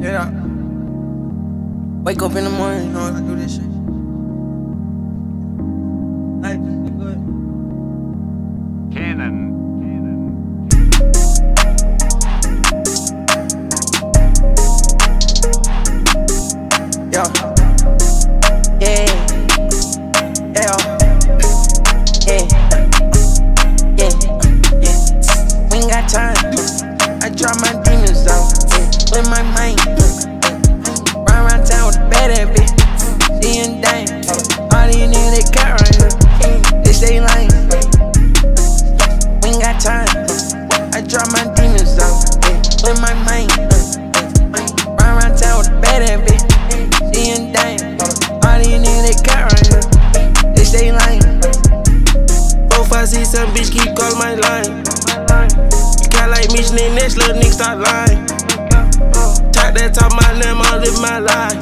Yeah. Wake up in the morning, you know I do this shit. Hey, good. Cannon. Yeah. Yeah. Yeah. Seven, bitch, keep calling my line. You can't like me, then next little nigga start lying. Talk that talk, my name, I live my life.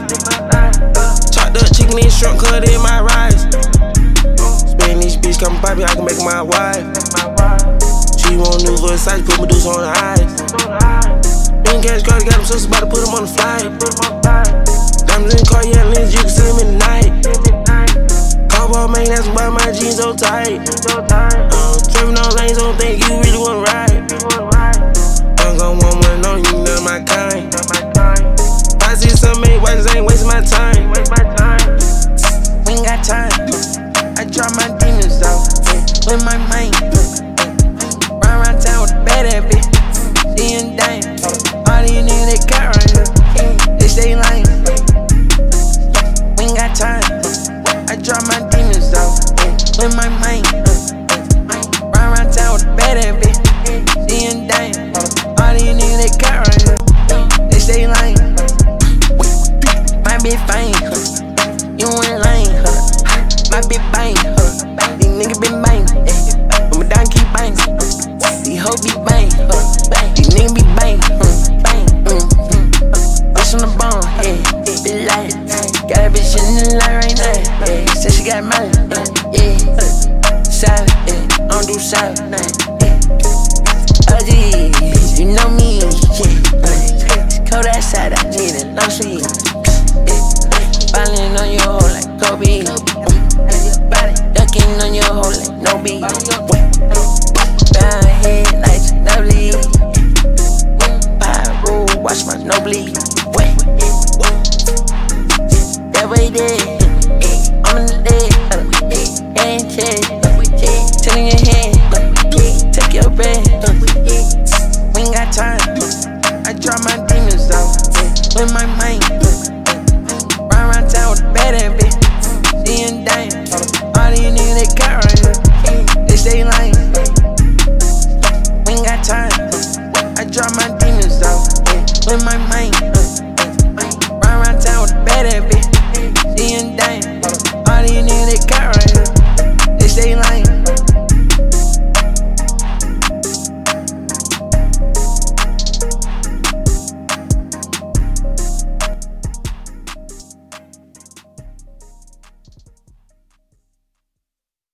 Chopped up chicken and shrimp, cut in my rice. Spanish bitch, come poppy, I can make my wife. She want new Versace, put my Medusa on the eyes. Been cash card, got them sisters, about to put them on the flight. Diamonds in car, yeah, lens, you can see in the night. Man, that's why my jeans so tight. Uh, driving on lanes, don't think you really wanna ride. I'm gon' want one on you, of my kind. I see some eight whites ain't wasting my time. We ain't got time. I drop my demons out with my mind. Run around town with a bad ass bitch. Got money, yeah. Savage, yeah. I don't do savage, yeah. Ugly, you know me, yeah. Hand check. Telling your hand. Take your breath. We ain't got time. I drop my demons out. With my mind. Run around town with a bad ass bitch. Seeing dang. All these niggas they got right here. They stay lame. We ain't got time. I drop my demons out. With my mind. Run around town with a bad ass bitch.